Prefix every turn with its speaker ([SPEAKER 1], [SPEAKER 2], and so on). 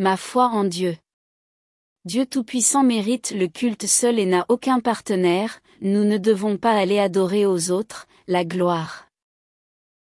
[SPEAKER 1] Ma foi en Dieu. Dieu Tout-Puissant mérite le culte seul et n'a aucun partenaire, nous ne devons pas aller adorer aux autres, la gloire.